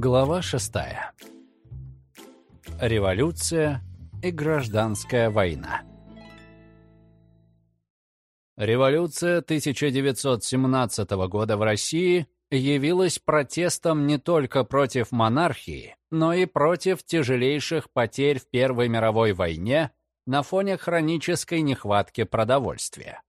Глава 6. Революция и гражданская война. Революция 1917 года в России явилась протестом не только против монархии, но и против тяжелейших потерь в Первой мировой войне на фоне хронической нехватки продовольствия.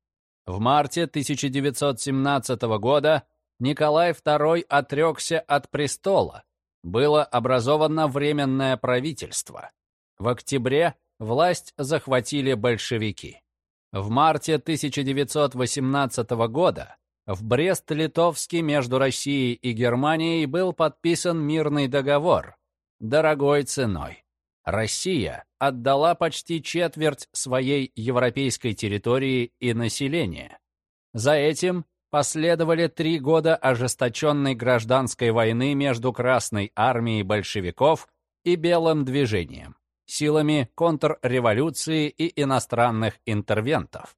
В марте 1917 года Николай II отрекся от престола, было образовано Временное правительство. В октябре власть захватили большевики. В марте 1918 года в Брест-Литовске между Россией и Германией был подписан мирный договор дорогой ценой. Россия отдала почти четверть своей европейской территории и населения. За этим последовали три года ожесточенной гражданской войны между Красной армией большевиков и Белым движением, силами контрреволюции и иностранных интервентов.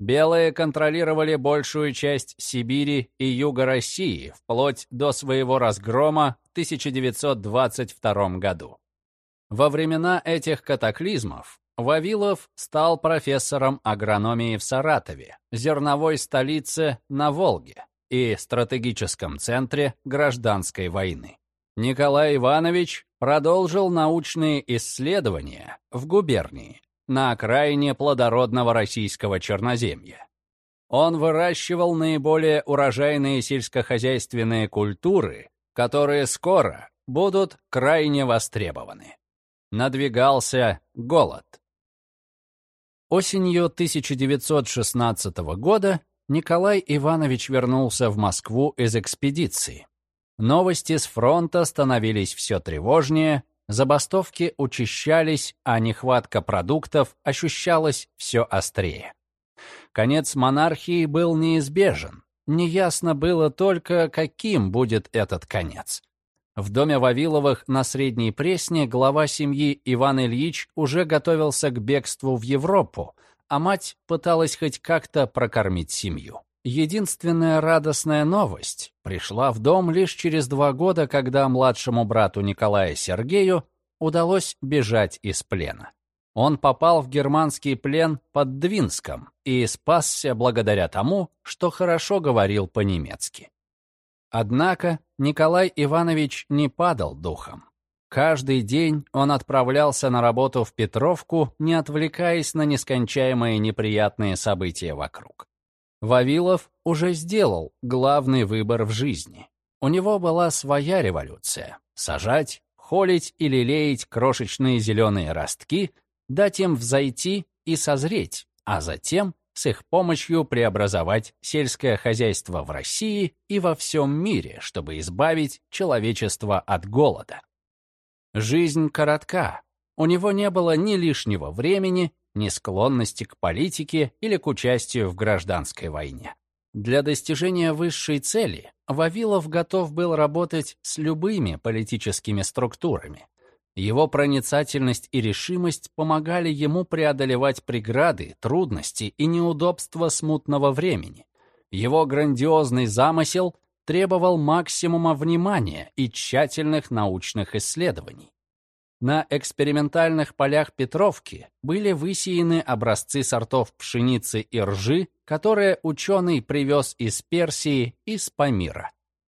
Белые контролировали большую часть Сибири и юга России вплоть до своего разгрома в 1922 году. Во времена этих катаклизмов Вавилов стал профессором агрономии в Саратове, зерновой столице на Волге и стратегическом центре гражданской войны. Николай Иванович продолжил научные исследования в губернии на окраине плодородного российского черноземья. Он выращивал наиболее урожайные сельскохозяйственные культуры, которые скоро будут крайне востребованы. Надвигался голод. Осенью 1916 года Николай Иванович вернулся в Москву из экспедиции. Новости с фронта становились все тревожнее, забастовки учащались, а нехватка продуктов ощущалась все острее. Конец монархии был неизбежен. Неясно было только, каким будет этот конец. В доме Вавиловых на Средней Пресне глава семьи Иван Ильич уже готовился к бегству в Европу, а мать пыталась хоть как-то прокормить семью. Единственная радостная новость пришла в дом лишь через два года, когда младшему брату Николая Сергею удалось бежать из плена. Он попал в германский плен под Двинском и спасся благодаря тому, что хорошо говорил по-немецки. Однако Николай Иванович не падал духом. Каждый день он отправлялся на работу в Петровку, не отвлекаясь на нескончаемые неприятные события вокруг. Вавилов уже сделал главный выбор в жизни. У него была своя революция — сажать, холить или леять крошечные зеленые ростки, дать им взойти и созреть, а затем с их помощью преобразовать сельское хозяйство в России и во всем мире, чтобы избавить человечество от голода. Жизнь коротка. У него не было ни лишнего времени, ни склонности к политике или к участию в гражданской войне. Для достижения высшей цели Вавилов готов был работать с любыми политическими структурами, его проницательность и решимость помогали ему преодолевать преграды, трудности и неудобства смутного времени. Его грандиозный замысел требовал максимума внимания и тщательных научных исследований. На экспериментальных полях Петровки были высеяны образцы сортов пшеницы и ржи, которые ученый привез из Персии и с Памира.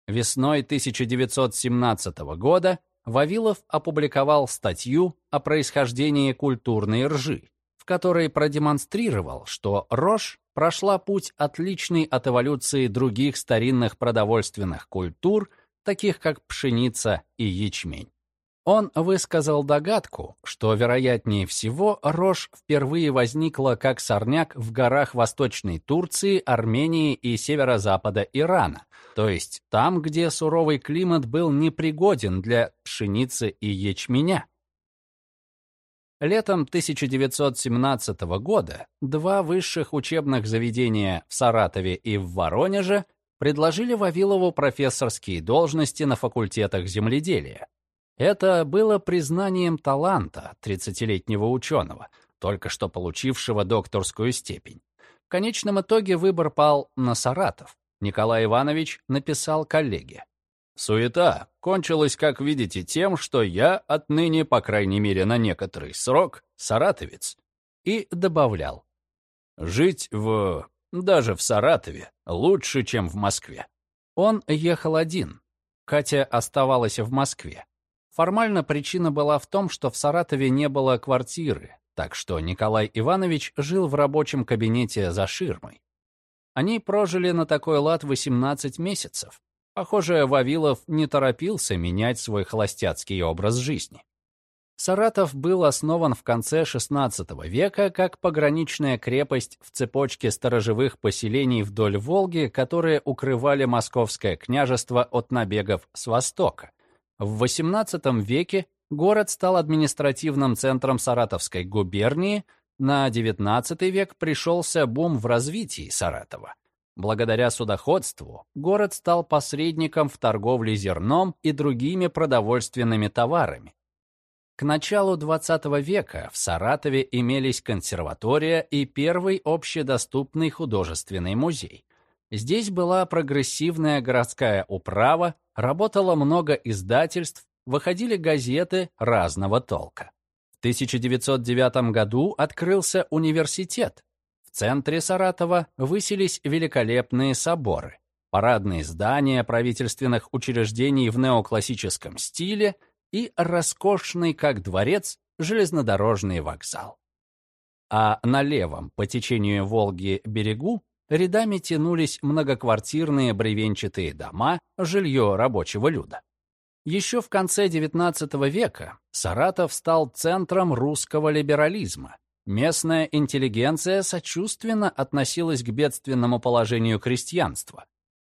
Весной 1917 года Вавилов опубликовал статью о происхождении культурной ржи, в которой продемонстрировал, что рожь прошла путь отличный от эволюции других старинных продовольственных культур, таких как пшеница и ячмень. Он высказал догадку, что, вероятнее всего, рожь впервые возникла как сорняк в горах Восточной Турции, Армении и северо-запада Ирана, то есть там, где суровый климат был непригоден для пшеницы и ячменя. Летом 1917 года два высших учебных заведения в Саратове и в Воронеже предложили Вавилову профессорские должности на факультетах земледелия. Это было признанием таланта 30-летнего ученого, только что получившего докторскую степень. В конечном итоге выбор пал на Саратов. Николай Иванович написал коллеге. Суета кончилась, как видите, тем, что я отныне, по крайней мере на некоторый срок, саратовец. И добавлял. Жить в... даже в Саратове лучше, чем в Москве. Он ехал один. Катя оставалась в Москве. Формально причина была в том, что в Саратове не было квартиры, так что Николай Иванович жил в рабочем кабинете за ширмой. Они прожили на такой лад 18 месяцев. Похоже, Вавилов не торопился менять свой холостяцкий образ жизни. Саратов был основан в конце XVI века как пограничная крепость в цепочке сторожевых поселений вдоль Волги, которые укрывали московское княжество от набегов с востока. В XVIII веке город стал административным центром Саратовской губернии, на XIX век пришелся бум в развитии Саратова. Благодаря судоходству город стал посредником в торговле зерном и другими продовольственными товарами. К началу XX века в Саратове имелись консерватория и первый общедоступный художественный музей. Здесь была прогрессивная городская управа, работало много издательств, выходили газеты разного толка. В 1909 году открылся университет, в центре Саратова высились великолепные соборы, парадные здания правительственных учреждений в неоклассическом стиле и роскошный, как дворец, железнодорожный вокзал. А на левом, по течению Волги, берегу рядами тянулись многоквартирные бревенчатые дома, жилье рабочего люда. Еще в конце XIX века Саратов стал центром русского либерализма, Местная интеллигенция сочувственно относилась к бедственному положению крестьянства.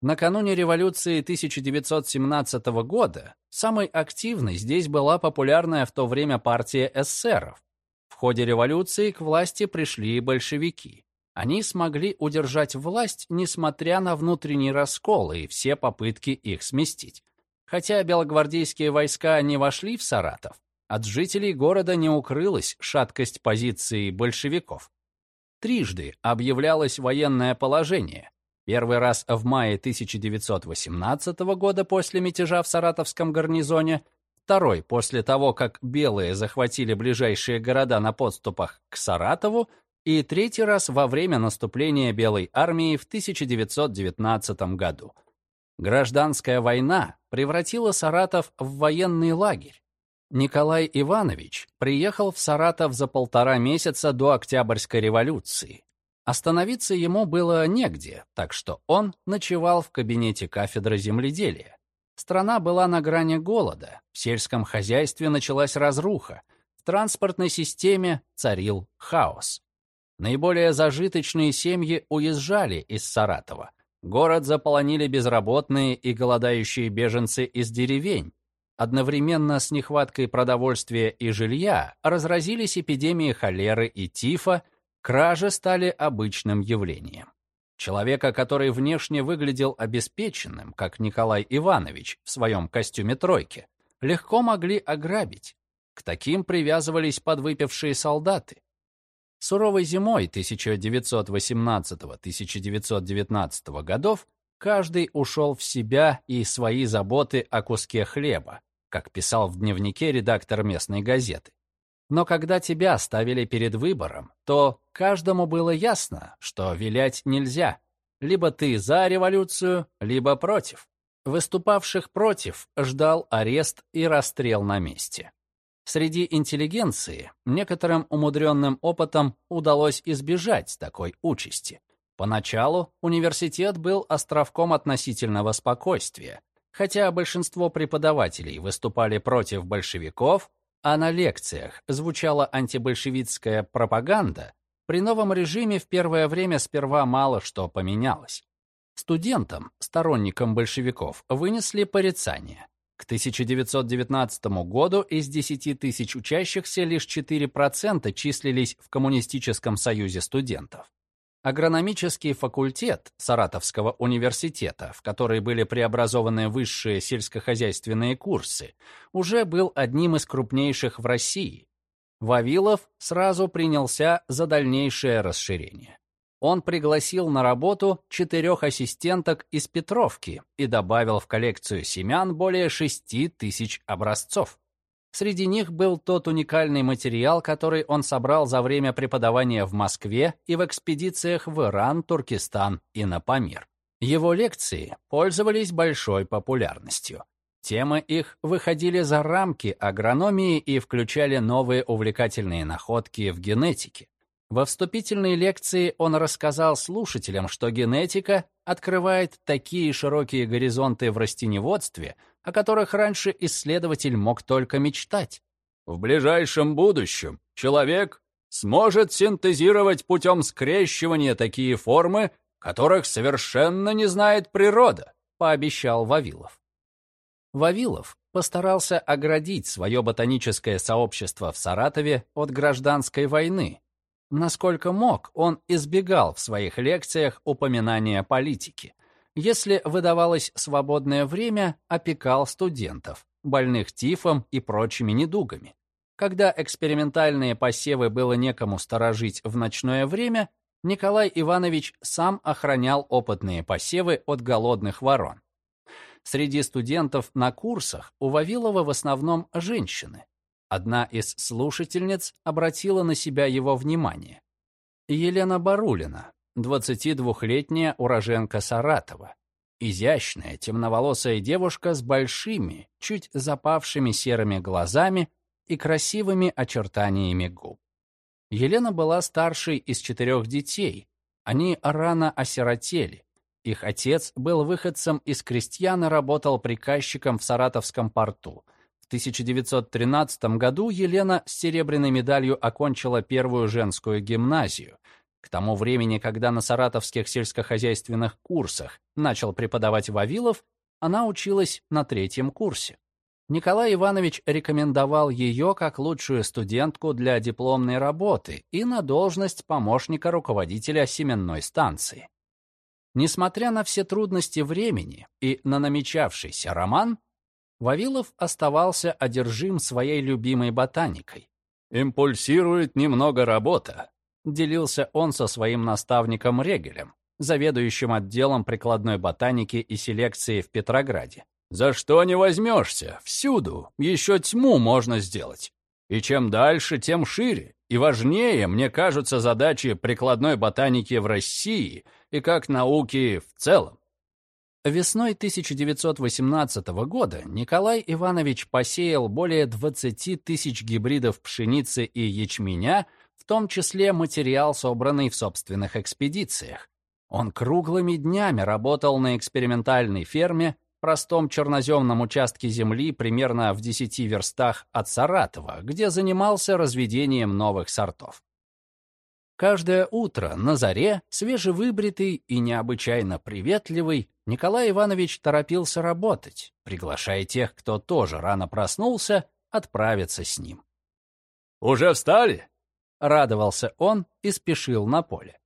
Накануне революции 1917 года самой активной здесь была популярная в то время партия эсеров. В ходе революции к власти пришли большевики. Они смогли удержать власть, несмотря на внутренний раскол и все попытки их сместить. Хотя белогвардейские войска не вошли в Саратов, от жителей города не укрылась шаткость позиции большевиков. Трижды объявлялось военное положение. Первый раз в мае 1918 года после мятежа в Саратовском гарнизоне, второй после того, как белые захватили ближайшие города на подступах к Саратову, и третий раз во время наступления Белой армии в 1919 году. Гражданская война превратила Саратов в военный лагерь. Николай Иванович приехал в Саратов за полтора месяца до Октябрьской революции. Остановиться ему было негде, так что он ночевал в кабинете кафедры земледелия. Страна была на грани голода, в сельском хозяйстве началась разруха, в транспортной системе царил хаос. Наиболее зажиточные семьи уезжали из Саратова. Город заполонили безработные и голодающие беженцы из деревень, Одновременно с нехваткой продовольствия и жилья разразились эпидемии холеры и тифа, кражи стали обычным явлением. Человека, который внешне выглядел обеспеченным, как Николай Иванович в своем костюме тройки, легко могли ограбить. К таким привязывались подвыпившие солдаты. Суровой зимой 1918-1919 годов Каждый ушел в себя и свои заботы о куске хлеба, как писал в дневнике редактор местной газеты. Но когда тебя ставили перед выбором, то каждому было ясно, что вилять нельзя. Либо ты за революцию, либо против. Выступавших против ждал арест и расстрел на месте. Среди интеллигенции некоторым умудренным опытом удалось избежать такой участи – Поначалу университет был островком относительного спокойствия, хотя большинство преподавателей выступали против большевиков, а на лекциях звучала антибольшевистская пропаганда, при новом режиме в первое время сперва мало что поменялось. Студентам, сторонникам большевиков, вынесли порицание. К 1919 году из 10 тысяч учащихся лишь 4% числились в Коммунистическом союзе студентов. Агрономический факультет Саратовского университета, в который были преобразованы высшие сельскохозяйственные курсы, уже был одним из крупнейших в России. Вавилов сразу принялся за дальнейшее расширение. Он пригласил на работу четырех ассистенток из Петровки и добавил в коллекцию семян более шести тысяч образцов. Среди них был тот уникальный материал, который он собрал за время преподавания в Москве и в экспедициях в Иран, Туркестан и на Памир. Его лекции пользовались большой популярностью. Темы их выходили за рамки агрономии и включали новые увлекательные находки в генетике. Во вступительной лекции он рассказал слушателям, что генетика открывает такие широкие горизонты в растеневодстве, о которых раньше исследователь мог только мечтать. В ближайшем будущем человек сможет синтезировать путем скрещивания такие формы, которых совершенно не знает природа, пообещал Вавилов. Вавилов постарался оградить свое ботаническое сообщество в Саратове от гражданской войны, Насколько мог, он избегал в своих лекциях упоминания политики. Если выдавалось свободное время, опекал студентов, больных тифом и прочими недугами. Когда экспериментальные посевы было некому сторожить в ночное время, Николай Иванович сам охранял опытные посевы от голодных ворон. Среди студентов на курсах у Вавилова в основном женщины. Одна из слушательниц обратила на себя его внимание. Елена Барулина, 22-летняя уроженка Саратова. Изящная, темноволосая девушка с большими, чуть запавшими серыми глазами и красивыми очертаниями губ. Елена была старшей из четырех детей. Они рано осиротели. Их отец был выходцем из крестьян и работал приказчиком в Саратовском порту. В 1913 году Елена с серебряной медалью окончила первую женскую гимназию. К тому времени, когда на саратовских сельскохозяйственных курсах начал преподавать Вавилов, она училась на третьем курсе. Николай Иванович рекомендовал ее как лучшую студентку для дипломной работы и на должность помощника руководителя семенной станции. Несмотря на все трудности времени и на намечавшийся роман, Вавилов оставался одержим своей любимой ботаникой. «Импульсирует немного работа», — делился он со своим наставником Регелем, заведующим отделом прикладной ботаники и селекции в Петрограде. «За что не возьмешься? Всюду. Еще тьму можно сделать. И чем дальше, тем шире. И важнее, мне кажутся, задачи прикладной ботаники в России и как науки в целом. Весной 1918 года Николай Иванович посеял более 20 тысяч гибридов пшеницы и ячменя, в том числе материал, собранный в собственных экспедициях. Он круглыми днями работал на экспериментальной ферме, простом черноземном участке земли примерно в 10 верстах от Саратова, где занимался разведением новых сортов. Каждое утро на заре, свежевыбритый и необычайно приветливый, Николай Иванович торопился работать, приглашая тех, кто тоже рано проснулся, отправиться с ним. «Уже встали?» — радовался он и спешил на поле.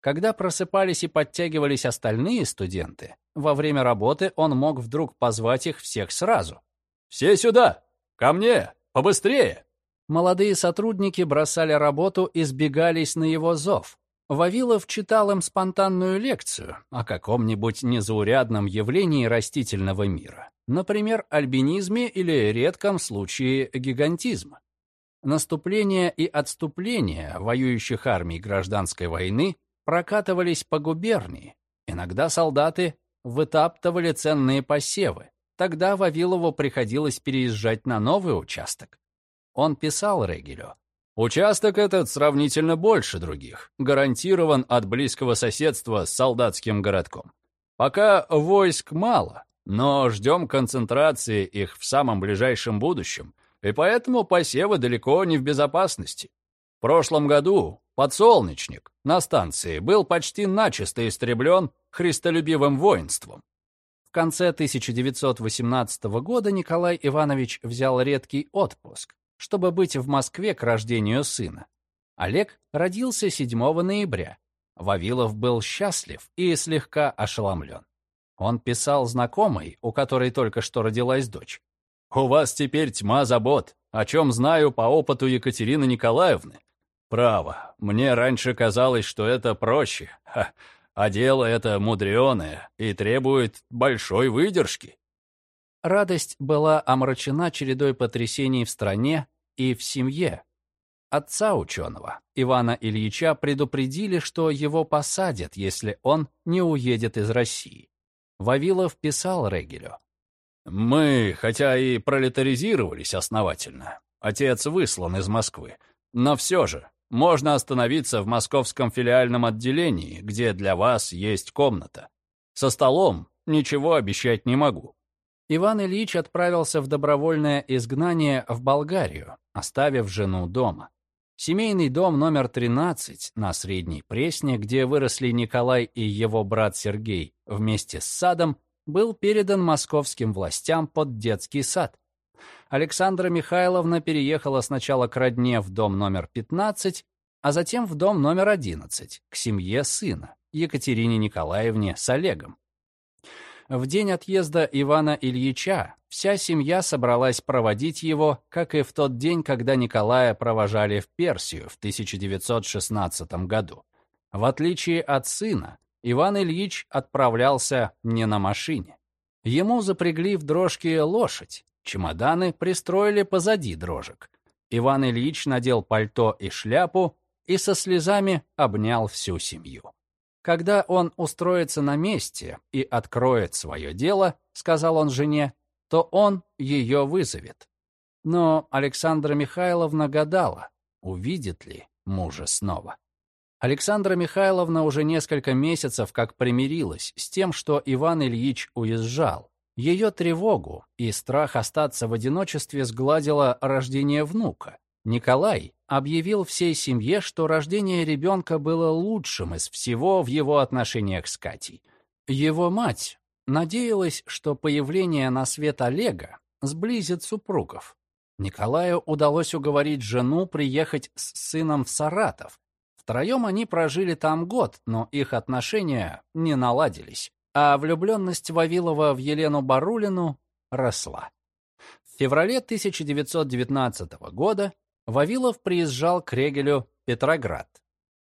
Когда просыпались и подтягивались остальные студенты, во время работы он мог вдруг позвать их всех сразу. «Все сюда! Ко мне! Побыстрее!» Молодые сотрудники бросали работу и сбегались на его зов. Вавилов читал им спонтанную лекцию о каком-нибудь незаурядном явлении растительного мира, например, альбинизме или редком случае гигантизма. Наступление и отступление воюющих армий гражданской войны прокатывались по губернии. Иногда солдаты вытаптывали ценные посевы. Тогда Вавилову приходилось переезжать на новый участок. Он писал Регелю. «Участок этот сравнительно больше других, гарантирован от близкого соседства с солдатским городком. Пока войск мало, но ждем концентрации их в самом ближайшем будущем, и поэтому посевы далеко не в безопасности. В прошлом году подсолнечник на станции был почти начисто истреблен христолюбивым воинством. В конце 1918 года Николай Иванович взял редкий отпуск, чтобы быть в Москве к рождению сына. Олег родился 7 ноября. Вавилов был счастлив и слегка ошеломлен. Он писал знакомой, у которой только что родилась дочь. «У вас теперь тьма забот, о чем знаю по опыту Екатерины Николаевны. Право, мне раньше казалось, что это проще, Ха. а дело это мудреное и требует большой выдержки. Радость была омрачена чередой потрясений в стране и в семье. Отца ученого, Ивана Ильича, предупредили, что его посадят, если он не уедет из России. Вавилов писал Регелю. «Мы, хотя и пролетаризировались основательно, отец выслан из Москвы, но все же можно остановиться в московском филиальном отделении, где для вас есть комната. Со столом ничего обещать не могу». Иван Ильич отправился в добровольное изгнание в Болгарию, оставив жену дома. Семейный дом номер 13 на Средней Пресне, где выросли Николай и его брат Сергей вместе с садом, был передан московским властям под детский сад. Александра Михайловна переехала сначала к родне в дом номер 15, а затем в дом номер 11, к семье сына, Екатерине Николаевне с Олегом. В день отъезда Ивана Ильича вся семья собралась проводить его, как и в тот день, когда Николая провожали в Персию в 1916 году. В отличие от сына, Иван Ильич отправлялся не на машине. Ему запрягли в дрожки лошадь, Чемоданы пристроили позади дрожек. Иван Ильич надел пальто и шляпу и со слезами обнял всю семью. «Когда он устроится на месте и откроет свое дело, — сказал он жене, — то он ее вызовет». Но Александра Михайловна гадала, увидит ли мужа снова. Александра Михайловна уже несколько месяцев как примирилась с тем, что Иван Ильич уезжал, ее тревогу и страх остаться в одиночестве сгладило рождение внука. Николай объявил всей семье, что рождение ребенка было лучшим из всего в его отношениях с Катей. Его мать надеялась, что появление на свет Олега сблизит супругов. Николаю удалось уговорить жену приехать с сыном в Саратов. Втроем они прожили там год, но их отношения не наладились а влюбленность Вавилова в Елену Барулину росла. В феврале 1919 года Вавилов приезжал к Регелю Петроград.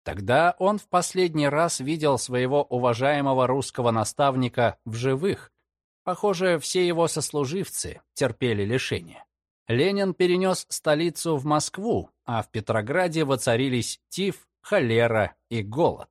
Тогда он в последний раз видел своего уважаемого русского наставника в живых. Похоже, все его сослуживцы терпели лишение. Ленин перенес столицу в Москву, а в Петрограде воцарились тиф, холера и голод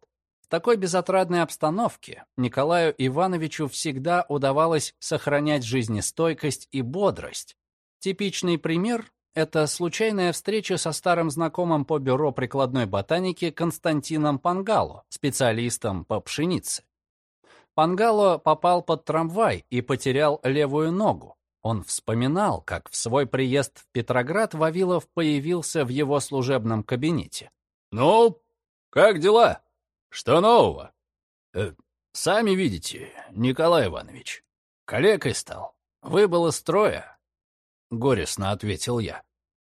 такой безотрадной обстановке Николаю Ивановичу всегда удавалось сохранять жизнестойкость и бодрость. Типичный пример — это случайная встреча со старым знакомым по бюро прикладной ботаники Константином Пангало, специалистом по пшенице. Пангало попал под трамвай и потерял левую ногу. Он вспоминал, как в свой приезд в Петроград Вавилов появился в его служебном кабинете. «Ну, как дела?» «Что нового?» э, «Сами видите, Николай Иванович, калекой стал. Выбыл из строя», — горестно ответил я.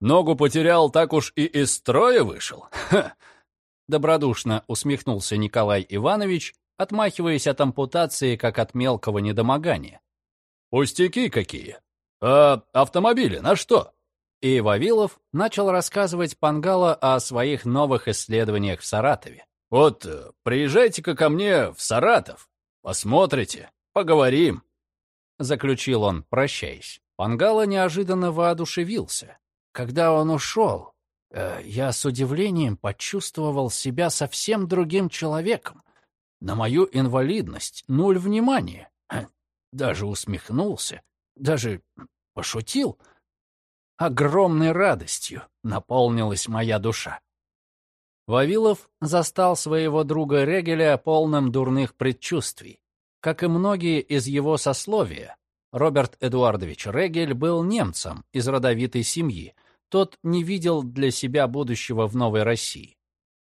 «Ногу потерял, так уж и из строя вышел?» Ха! Добродушно усмехнулся Николай Иванович, отмахиваясь от ампутации, как от мелкого недомогания. «Пустяки какие! А автомобили на что?» И Вавилов начал рассказывать Пангала о своих новых исследованиях в Саратове. Вот э, приезжайте-ка ко мне в Саратов, посмотрите, поговорим. Заключил он, прощаясь. Пангала неожиданно воодушевился. Когда он ушел, э, я с удивлением почувствовал себя совсем другим человеком. На мою инвалидность нуль внимания. Даже усмехнулся, даже пошутил. Огромной радостью наполнилась моя душа. Вавилов застал своего друга Регеля полным дурных предчувствий. Как и многие из его сословия, Роберт Эдуардович Регель был немцем из родовитой семьи. Тот не видел для себя будущего в Новой России.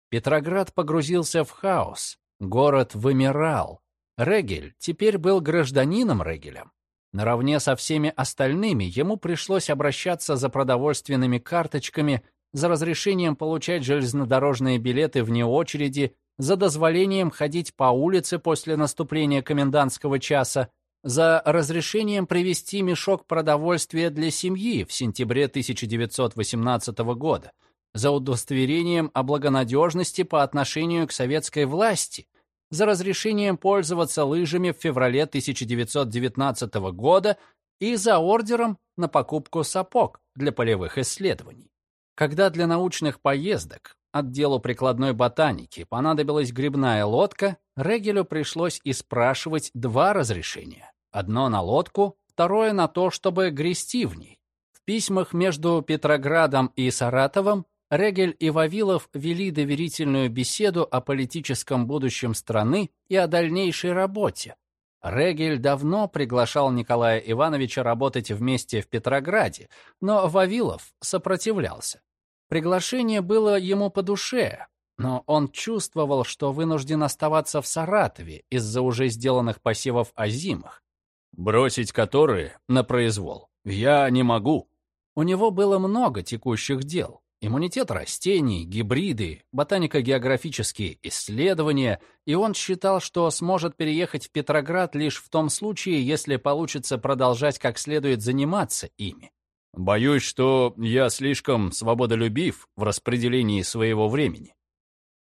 Петроград погрузился в хаос, город вымирал. Регель теперь был гражданином Регелем. Наравне со всеми остальными ему пришлось обращаться за продовольственными карточками за разрешением получать железнодорожные билеты вне очереди, за дозволением ходить по улице после наступления комендантского часа, за разрешением привезти мешок продовольствия для семьи в сентябре 1918 года. за удостоверением о благонадежности по отношению к советской власти, за разрешением пользоваться лыжами в феврале 1919 года и за ордером на покупку сапог для полевых исследований. Когда для научных поездок отделу прикладной ботаники понадобилась грибная лодка, Регелю пришлось и спрашивать два разрешения. Одно на лодку, второе на то, чтобы грести в ней. В письмах между Петроградом и Саратовом Регель и Вавилов вели доверительную беседу о политическом будущем страны и о дальнейшей работе. Регель давно приглашал Николая Ивановича работать вместе в Петрограде, но Вавилов сопротивлялся. Приглашение было ему по душе, но он чувствовал, что вынужден оставаться в Саратове из-за уже сделанных посевов озимых. «Бросить которые на произвол я не могу». У него было много текущих дел. Иммунитет растений, гибриды, ботанико-географические исследования, и он считал, что сможет переехать в Петроград лишь в том случае, если получится продолжать как следует заниматься ими. «Боюсь, что я слишком свободолюбив в распределении своего времени».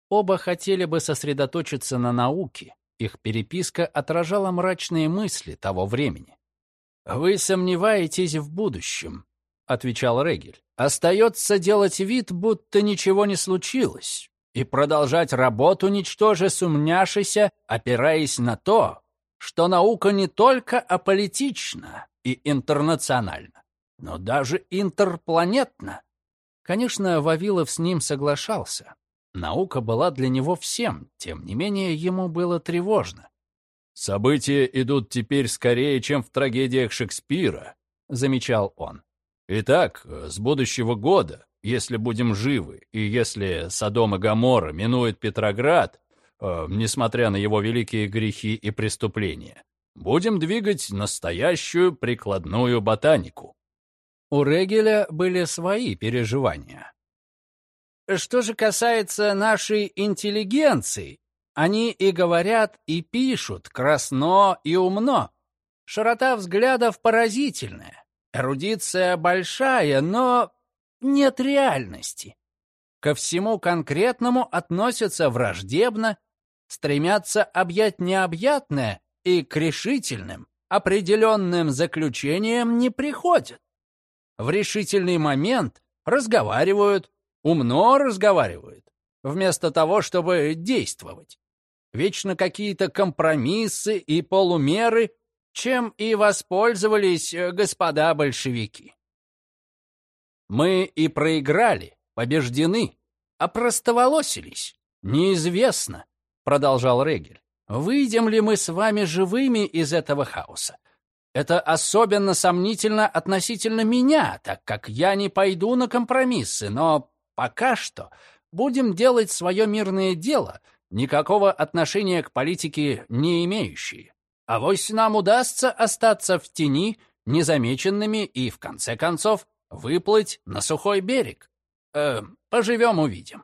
Оба хотели бы сосредоточиться на науке. Их переписка отражала мрачные мысли того времени. «Вы сомневаетесь в будущем», — отвечал Регель. Остается делать вид, будто ничего не случилось, и продолжать работу, ничтоже сумняшися, опираясь на то, что наука не только аполитична и интернациональна, но даже интерпланетна. Конечно, Вавилов с ним соглашался. Наука была для него всем, тем не менее ему было тревожно. «События идут теперь скорее, чем в трагедиях Шекспира», — замечал он. Итак, с будущего года, если будем живы, и если Содом и Гоморра минует Петроград, э, несмотря на его великие грехи и преступления, будем двигать настоящую прикладную ботанику. У Регеля были свои переживания. Что же касается нашей интеллигенции, они и говорят, и пишут красно и умно. Широта взглядов поразительная. Эрудиция большая, но нет реальности. Ко всему конкретному относятся враждебно, стремятся объять необъятное и к решительным, определенным заключениям не приходят. В решительный момент разговаривают, умно разговаривают, вместо того, чтобы действовать. Вечно какие-то компромиссы и полумеры чем и воспользовались э, господа большевики. Мы и проиграли, побеждены, опростоволосились. Неизвестно, продолжал Регель, выйдем ли мы с вами живыми из этого хаоса. Это особенно сомнительно относительно меня, так как я не пойду на компромиссы, но пока что будем делать свое мирное дело, никакого отношения к политике не имеющие. А вось нам удастся остаться в тени незамеченными и, в конце концов, выплыть на сухой берег. Э, поживем-увидим.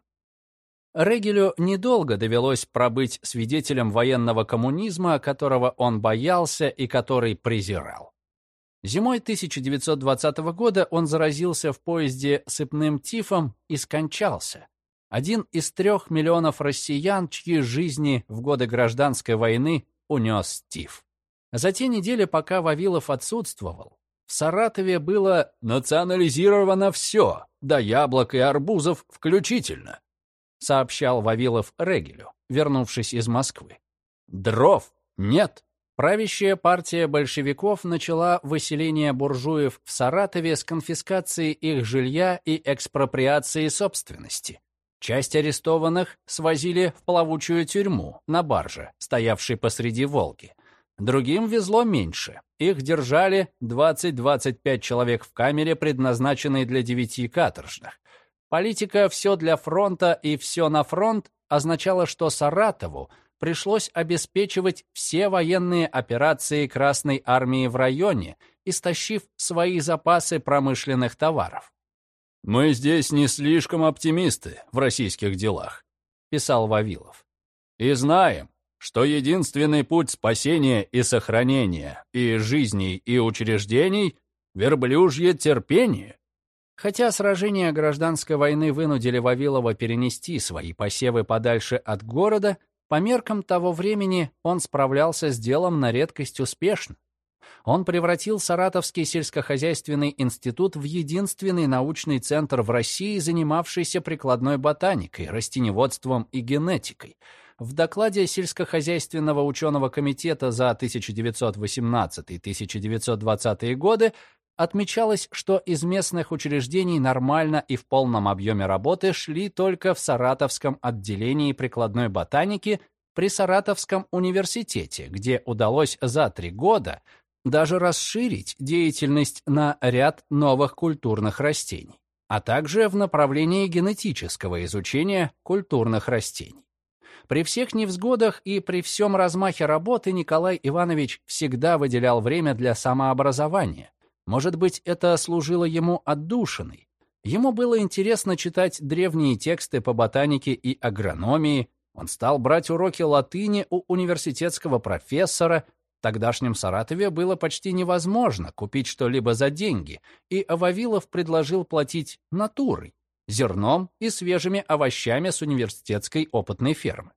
Регелю недолго довелось пробыть свидетелем военного коммунизма, которого он боялся и который презирал. Зимой 1920 года он заразился в поезде сыпным тифом и скончался. Один из трех миллионов россиян, чьи жизни в годы гражданской войны унес Тиф. За те недели, пока Вавилов отсутствовал, в Саратове было национализировано все, до яблок и арбузов включительно, сообщал Вавилов Регелю, вернувшись из Москвы. Дров нет. Правящая партия большевиков начала выселение буржуев в Саратове с конфискацией их жилья и экспроприацией собственности. Часть арестованных свозили в плавучую тюрьму на барже, стоявшей посреди Волги. Другим везло меньше. Их держали 20-25 человек в камере, предназначенной для девяти каторжных. Политика «все для фронта» и «все на фронт» означала, что Саратову пришлось обеспечивать все военные операции Красной Армии в районе, истощив свои запасы промышленных товаров. «Мы здесь не слишком оптимисты в российских делах», — писал Вавилов. «И знаем, что единственный путь спасения и сохранения и жизней, и учреждений — верблюжье терпение. Хотя сражения гражданской войны вынудили Вавилова перенести свои посевы подальше от города, по меркам того времени он справлялся с делом на редкость успешно. Он превратил Саратовский сельскохозяйственный институт в единственный научный центр в России, занимавшийся прикладной ботаникой, растеневодством и генетикой. В докладе сельскохозяйственного ученого комитета за 1918-1920 годы Отмечалось, что из местных учреждений нормально и в полном объеме работы шли только в Саратовском отделении прикладной ботаники при Саратовском университете, где удалось за три года даже расширить деятельность на ряд новых культурных растений, а также в направлении генетического изучения культурных растений. При всех невзгодах и при всем размахе работы Николай Иванович всегда выделял время для самообразования, может быть, это служило ему отдушиной. Ему было интересно читать древние тексты по ботанике и агрономии. Он стал брать уроки латыни у университетского профессора. В тогдашнем Саратове было почти невозможно купить что-либо за деньги, и Ававилов предложил платить натурой, зерном и свежими овощами с университетской опытной фермы.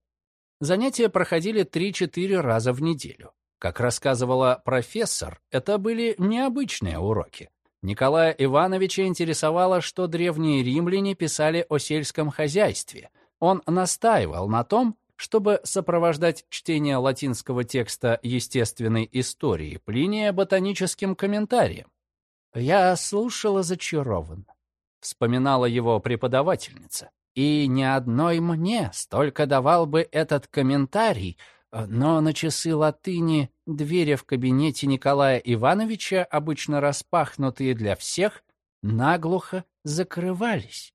Занятия проходили 3-4 раза в неделю. Как рассказывала профессор, это были необычные уроки. Николая Ивановича интересовало, что древние римляне писали о сельском хозяйстве. Он настаивал на том, чтобы сопровождать чтение латинского текста естественной истории Плиния ботаническим комментарием. «Я слушала зачарован», — вспоминала его преподавательница. «И ни одной мне столько давал бы этот комментарий, но на часы латыни двери в кабинете Николая Ивановича, обычно распахнутые для всех, наглухо закрывались.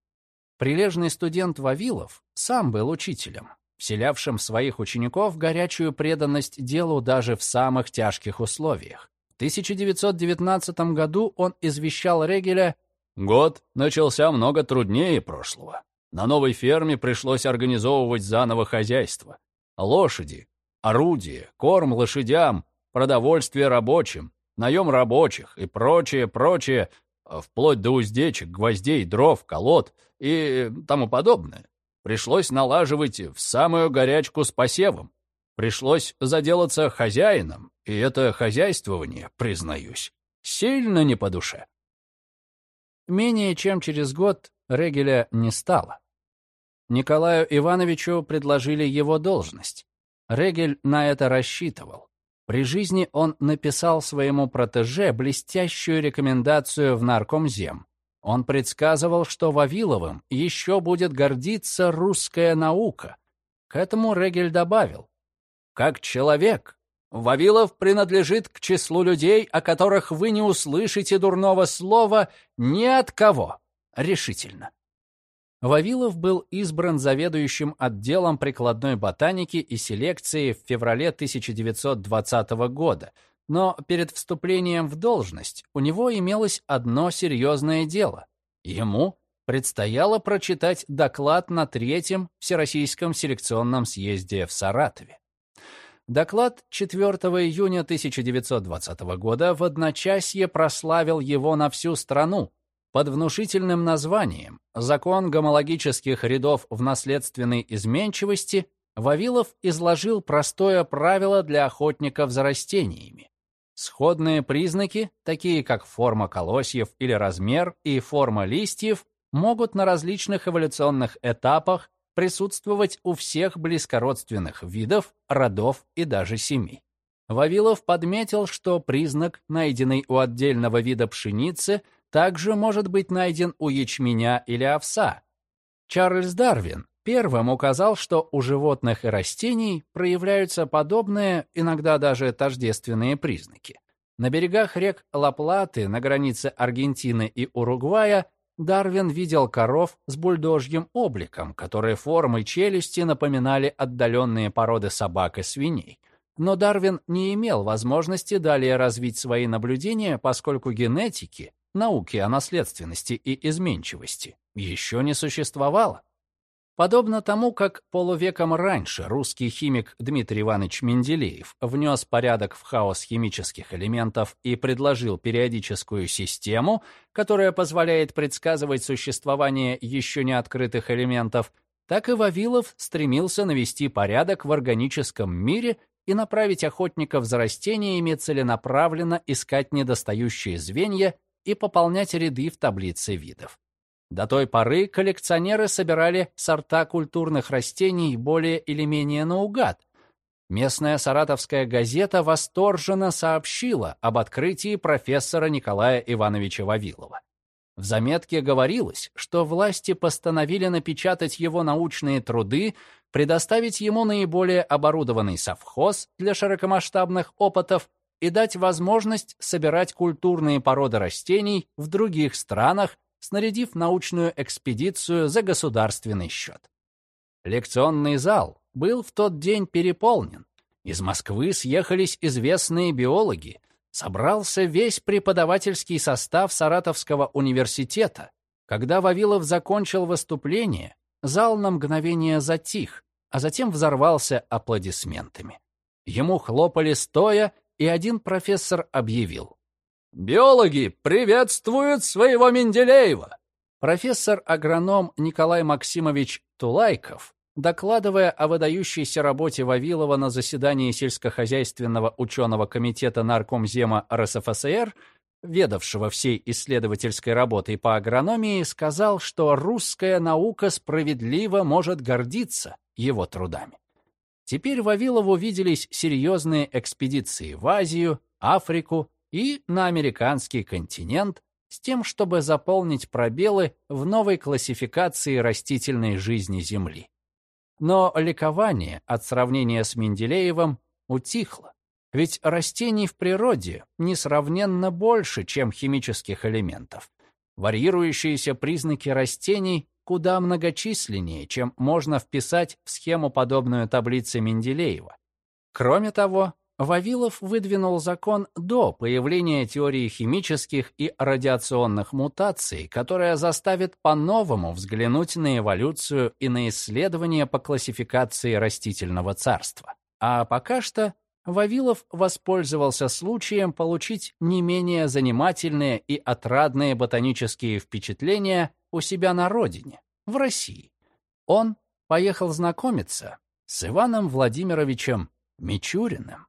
Прилежный студент Вавилов сам был учителем, вселявшим своих учеников горячую преданность делу даже в самых тяжких условиях. В 1919 году он извещал Регеля «Год начался много труднее прошлого. На новой ферме пришлось организовывать заново хозяйство. Лошади, орудие, корм лошадям, продовольствие рабочим, наем рабочих и прочее, прочее, э, вплоть до уздечек, гвоздей, дров, колод и тому подобное. Пришлось налаживать в самую горячку с посевом. Пришлось заделаться хозяином, и это хозяйствование, признаюсь, сильно не по душе. Менее чем через год Регеля не стало. Николаю Ивановичу предложили его должность. Регель на это рассчитывал. При жизни он написал своему протеже блестящую рекомендацию в наркомзем. Он предсказывал, что Вавиловым еще будет гордиться русская наука. К этому Регель добавил. «Как человек, Вавилов принадлежит к числу людей, о которых вы не услышите дурного слова ни от кого. Решительно. Вавилов был избран заведующим отделом прикладной ботаники и селекции в феврале 1920 года, но перед вступлением в должность у него имелось одно серьезное дело. Ему предстояло прочитать доклад на третьем Всероссийском селекционном съезде в Саратове. Доклад 4 июня 1920 года в одночасье прославил его на всю страну, под внушительным названием «Закон гомологических рядов в наследственной изменчивости» Вавилов изложил простое правило для охотников за растениями. Сходные признаки, такие как форма колосьев или размер и форма листьев, могут на различных эволюционных этапах присутствовать у всех близкородственных видов, родов и даже семей. Вавилов подметил, что признак, найденный у отдельного вида пшеницы, также может быть найден у ячменя или овса. Чарльз Дарвин первым указал, что у животных и растений проявляются подобные, иногда даже тождественные признаки. На берегах рек Ла-Платы, на границе Аргентины и Уругвая, Дарвин видел коров с бульдожьим обликом, которые формой челюсти напоминали отдаленные породы собак и свиней. Но Дарвин не имел возможности далее развить свои наблюдения, поскольку генетики науки о наследственности и изменчивости еще не существовало. Подобно тому, как полувеком раньше русский химик Дмитрий Иванович Менделеев внес порядок в хаос химических элементов и предложил периодическую систему, которая позволяет предсказывать существование еще не открытых элементов, так и Вавилов стремился навести порядок в органическом мире и направить охотников за растениями целенаправленно искать недостающие звенья и пополнять ряды в таблице видов. До той поры коллекционеры собирали сорта культурных растений более или менее наугад. Местная саратовская газета восторженно сообщила об открытии профессора Николая Ивановича Вавилова. В заметке говорилось, что власти постановили напечатать его научные труды, предоставить ему наиболее оборудованный совхоз для широкомасштабных опытов и дать возможность собирать культурные породы растений в других странах снарядив научную экспедицию за государственный счет. Лекционный зал был в тот день переполнен. Из Москвы съехались известные биологи, собрался весь преподавательский состав Саратовского университета. Когда Вавилов закончил выступление, зал на мгновение затих, а затем взорвался аплодисментами. Ему хлопали стоя, и один профессор объявил. Биологи приветствуют своего Менделеева!» Профессор-агроном Николай Максимович Тулайков, докладывая о выдающейся работе Вавилова на заседании сельскохозяйственного ученого комитета Наркомзема РСФСР, ведавшего всей исследовательской работой по агрономии, сказал, что русская наука справедливо может гордиться его трудами. Теперь Вавилову виделись серьезные экспедиции в Азию, Африку, и на американский континент с тем, чтобы заполнить пробелы в новой классификации растительной жизни Земли. Но ликование от сравнения с Менделеевым утихло, ведь растений в природе несравненно больше, чем химических элементов. Варьирующиеся признаки растений куда многочисленнее, чем можно вписать в схему, подобную таблице Менделеева. Кроме того, Вавилов выдвинул закон до появления теории химических и радиационных мутаций, которая заставит по-новому взглянуть на эволюцию и на исследования по классификации растительного царства. А пока что Вавилов воспользовался случаем получить не менее занимательные и отрадные ботанические впечатления у себя на родине, в России. Он поехал знакомиться с Иваном Владимировичем Мичуриным.